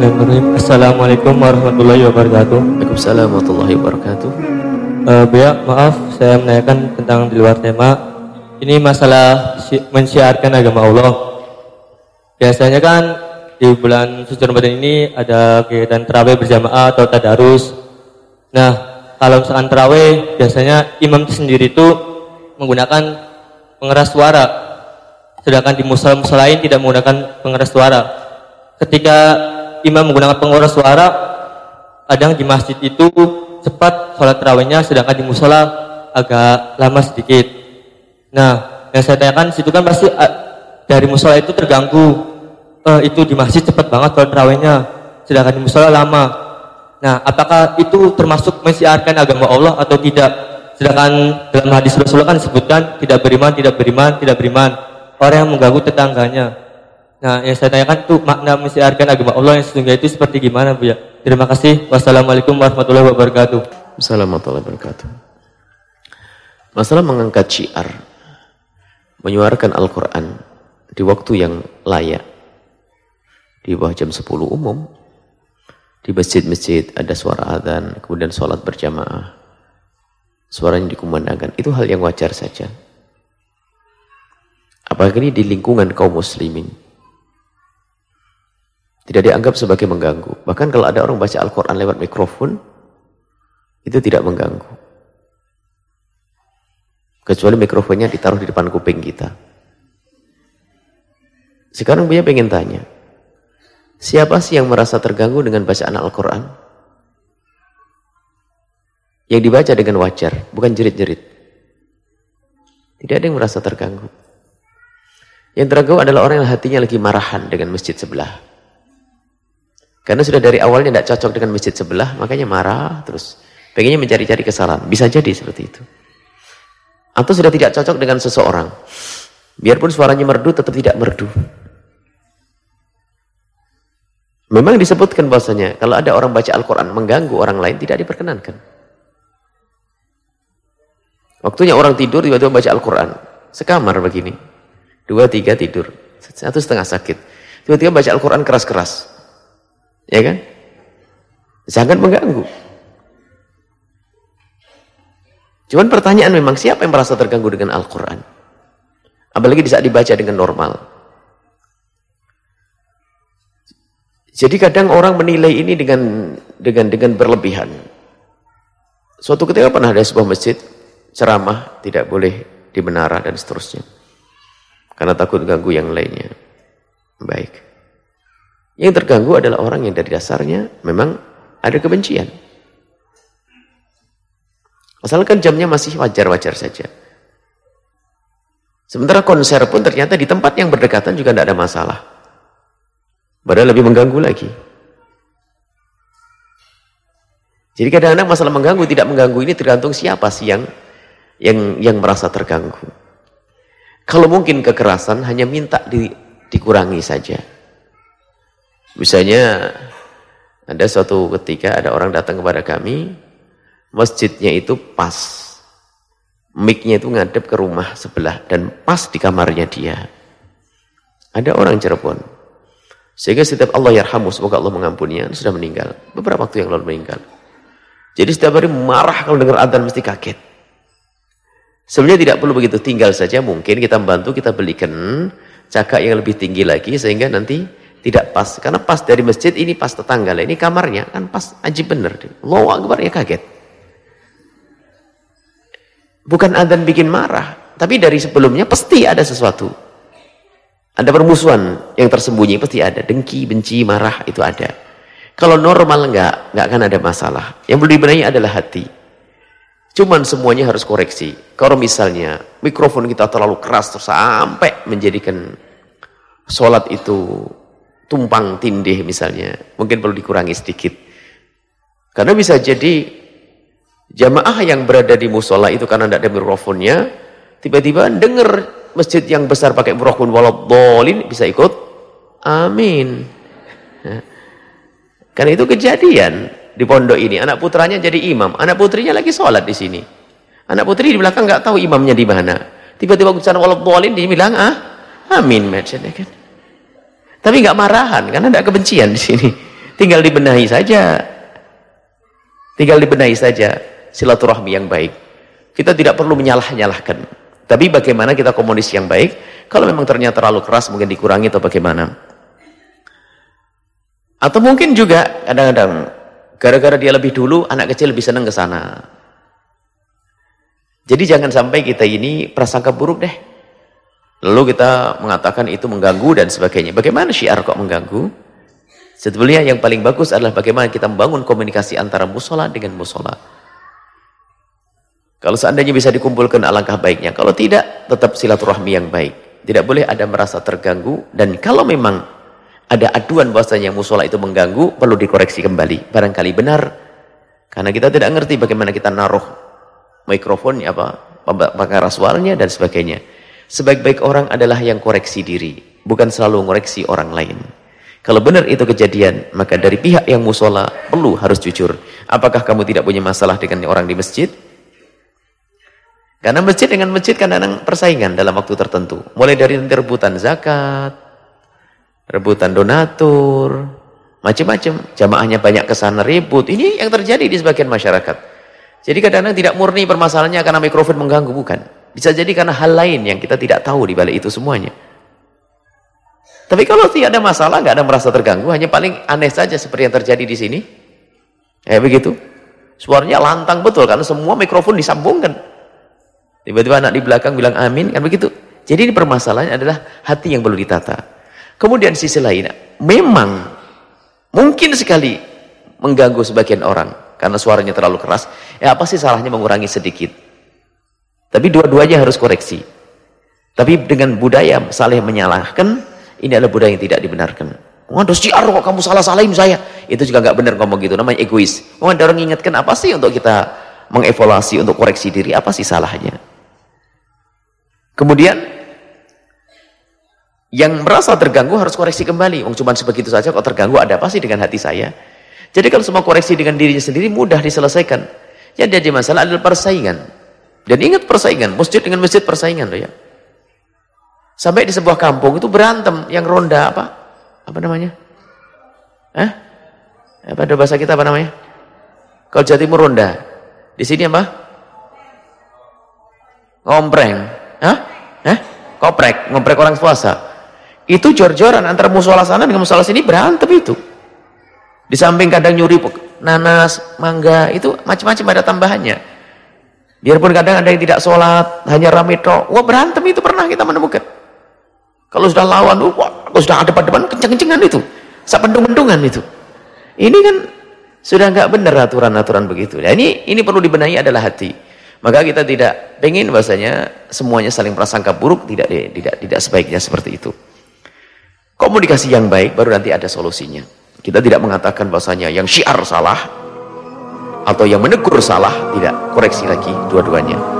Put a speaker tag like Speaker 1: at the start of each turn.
Speaker 1: Bismillahirrahmanirrahim. Assalamualaikum warahmatullahi wabarakatuh.
Speaker 2: Waalaikumsalam warahmatullahi wabarakatuh.
Speaker 1: Uh, Bia, maaf saya menanyakan tentang di luar tema. Ini masalah si- mensiarkan agama Allah. Biasanya kan di bulan suci Ramadan ini ada kegiatan terawih berjamaah atau tadarus. Nah, kalau misalkan terawih, biasanya imam sendiri itu menggunakan pengeras suara. Sedangkan di musola-musola lain tidak menggunakan pengeras suara. Ketika imam menggunakan pengeras suara, kadang di masjid itu cepat sholat terawihnya, sedangkan di musola agak lama sedikit. Nah, yang saya tanyakan situ kan pasti ah, dari musola itu terganggu. Eh, itu di masjid cepat banget sholat terawihnya, sedangkan di musola lama. Nah, apakah itu termasuk mensiarkan agama Allah atau tidak? Sedangkan dalam hadis Rasulullah kan disebutkan tidak beriman, tidak beriman, tidak beriman. Orang yang mengganggu tetangganya. Nah, yang saya tanyakan itu makna mensiarkan agama Allah yang sesungguhnya itu seperti gimana, Bu ya? Terima kasih. Wassalamualaikum warahmatullahi wabarakatuh.
Speaker 2: Assalamualaikum warahmatullahi wabarakatuh. Masalah mengangkat syiar, menyuarakan Al-Quran di waktu yang layak, di bawah jam 10 umum, di masjid-masjid ada suara adzan, kemudian sholat berjamaah, suaranya dikumandangkan, itu hal yang wajar saja. Apalagi ini di lingkungan kaum muslimin. Tidak dianggap sebagai mengganggu. Bahkan kalau ada orang baca Al-Quran lewat mikrofon, itu tidak mengganggu. Kecuali mikrofonnya ditaruh di depan kuping kita. Sekarang Buya pengen tanya, siapa sih yang merasa terganggu dengan bacaan Al-Quran? Yang dibaca dengan wajar, bukan jerit-jerit. Tidak ada yang merasa terganggu. Yang terganggu adalah orang yang hatinya lagi marahan dengan masjid sebelah. Karena sudah dari awalnya tidak cocok dengan masjid sebelah, makanya marah terus. Pengennya mencari-cari kesalahan. Bisa jadi seperti itu. Atau sudah tidak cocok dengan seseorang. Biarpun suaranya merdu, tetap tidak merdu. Memang disebutkan bahwasanya kalau ada orang baca Al-Quran mengganggu orang lain, tidak diperkenankan. Waktunya orang tidur, tiba-tiba baca Al-Quran. Sekamar begini. Dua, tiga tidur. Satu setengah sakit. Tiba-tiba baca Al-Quran keras-keras. Ya kan? Sangat mengganggu. Cuman pertanyaan memang siapa yang merasa terganggu dengan Al-Quran? Apalagi di saat dibaca dengan normal. Jadi kadang orang menilai ini dengan dengan dengan berlebihan. Suatu ketika pernah ada sebuah masjid ceramah tidak boleh di menara dan seterusnya. Karena takut ganggu yang lainnya. Baik. Yang terganggu adalah orang yang dari dasarnya memang ada kebencian. Asalkan jamnya masih wajar-wajar saja. Sementara konser pun ternyata di tempat yang berdekatan juga tidak ada masalah. Padahal lebih mengganggu lagi. Jadi kadang-kadang masalah mengganggu, tidak mengganggu ini tergantung siapa sih yang yang yang merasa terganggu. Kalau mungkin kekerasan hanya minta di, dikurangi saja. Misalnya ada suatu ketika ada orang datang kepada kami, masjidnya itu pas. Miknya itu ngadep ke rumah sebelah dan pas di kamarnya dia. Ada orang Cirebon. Sehingga setiap Allah yarhamu, semoga Allah mengampuninya, sudah meninggal. Beberapa waktu yang lalu meninggal. Jadi setiap hari marah kalau dengar adzan mesti kaget. Sebenarnya tidak perlu begitu, tinggal saja mungkin kita membantu, kita belikan cakak yang lebih tinggi lagi sehingga nanti tidak pas. Karena pas dari masjid ini pas tetangga lah. Ini kamarnya kan pas ajib bener. Allahu Akbar ya kaget. Bukan adzan bikin marah, tapi dari sebelumnya pasti ada sesuatu. Ada permusuhan yang tersembunyi pasti ada, dengki, benci, marah itu ada. Kalau normal enggak, enggak akan ada masalah. Yang perlu dibenahi adalah hati. Cuman semuanya harus koreksi. Kalau misalnya mikrofon kita terlalu keras terus sampai menjadikan sholat itu tumpang tindih misalnya, mungkin perlu dikurangi sedikit. Karena bisa jadi jamaah yang berada di musola itu karena tidak ada mikrofonnya, tiba-tiba dengar masjid yang besar pakai mikrofon waladhdallin bisa ikut amin. Nah, karena itu kejadian di pondok ini. Anak putranya jadi imam, anak putrinya lagi sholat di sini. Anak putri di belakang nggak tahu imamnya di mana. Tiba-tiba ucapan waladhdallin dia bilang ah amin maksudnya kan. Tapi nggak marahan karena ada kebencian di sini. Tinggal dibenahi saja. Tinggal dibenahi saja silaturahmi yang baik. Kita tidak perlu menyalah-nyalahkan. Tapi bagaimana kita komunis yang baik? Kalau memang ternyata terlalu keras mungkin dikurangi atau bagaimana? Atau mungkin juga kadang-kadang gara-gara dia lebih dulu anak kecil lebih senang ke sana. Jadi jangan sampai kita ini prasangka buruk deh. Lalu kita mengatakan itu mengganggu dan sebagainya. Bagaimana syiar kok mengganggu? Sebetulnya yang paling bagus adalah bagaimana kita membangun komunikasi antara musola dengan musola. Kalau seandainya bisa dikumpulkan alangkah baiknya. Kalau tidak, tetap silaturahmi yang baik. Tidak boleh ada merasa terganggu. Dan kalau memang ada aduan bahwasanya musola itu mengganggu, perlu dikoreksi kembali. Barangkali benar. Karena kita tidak ngerti bagaimana kita naruh mikrofonnya, apa, pengarah suaranya dan sebagainya. Sebaik-baik orang adalah yang koreksi diri, bukan selalu ngoreksi orang lain. Kalau benar itu kejadian, maka dari pihak yang musola perlu harus jujur. Apakah kamu tidak punya masalah dengan orang di masjid? Karena masjid dengan masjid kan ada persaingan dalam waktu tertentu. Mulai dari nanti rebutan zakat, rebutan donatur, macam-macam. Jamaahnya banyak ke sana ribut. Ini yang terjadi di sebagian masyarakat. Jadi kadang-kadang tidak murni permasalahannya karena mikrofon mengganggu, bukan. Bisa jadi karena hal lain yang kita tidak tahu di balik itu semuanya. Tapi kalau tidak ada masalah, nggak ada merasa terganggu, hanya paling aneh saja seperti yang terjadi di sini. Ya begitu. Suaranya lantang betul karena semua mikrofon disambungkan. Tiba-tiba anak di belakang bilang amin, kan begitu. Jadi ini permasalahannya adalah hati yang perlu ditata. Kemudian sisi lain, memang mungkin sekali mengganggu sebagian orang karena suaranya terlalu keras. Ya apa sih salahnya mengurangi sedikit? Tapi dua-duanya harus koreksi. Tapi dengan budaya saling menyalahkan, ini adalah budaya yang tidak dibenarkan. Waduh siar kok kamu salah-salahin saya. Itu juga nggak benar ngomong gitu, namanya egois. Oh, ada orang ingatkan apa sih untuk kita mengevaluasi, untuk koreksi diri, apa sih salahnya. Kemudian, yang merasa terganggu harus koreksi kembali. Oh, cuma sebegitu saja kok terganggu, ada apa sih dengan hati saya? Jadi kalau semua koreksi dengan dirinya sendiri mudah diselesaikan. Yang jadi masalah adalah persaingan. Dan ingat persaingan, masjid dengan masjid persaingan loh ya. Sampai di sebuah kampung itu berantem yang ronda apa? Apa namanya? Eh? Apa ada bahasa kita apa namanya? Kalau Jawa Timur ronda. Di sini apa? Ngompreng. Hah? Eh? Koprek, ngomprek orang puasa. Itu jor-joran antara musola sana dengan musola sini berantem itu. Di samping kadang nyuri nanas, mangga, itu macam-macam ada tambahannya. Biarpun kadang ada yang tidak sholat, hanya rame tok. Wah berantem itu pernah kita menemukan. Kalau sudah lawan, wah, kalau sudah ada depan kenceng-kencengan itu. Sapendung-pendungan itu. Ini kan sudah nggak benar aturan-aturan begitu. Nah, ini ini perlu dibenahi adalah hati. Maka kita tidak pengen bahasanya semuanya saling prasangka buruk, tidak tidak tidak sebaiknya seperti itu. Komunikasi yang baik baru nanti ada solusinya. Kita tidak mengatakan bahasanya yang syiar salah, atau yang menegur salah tidak. Koreksi lagi dua-duanya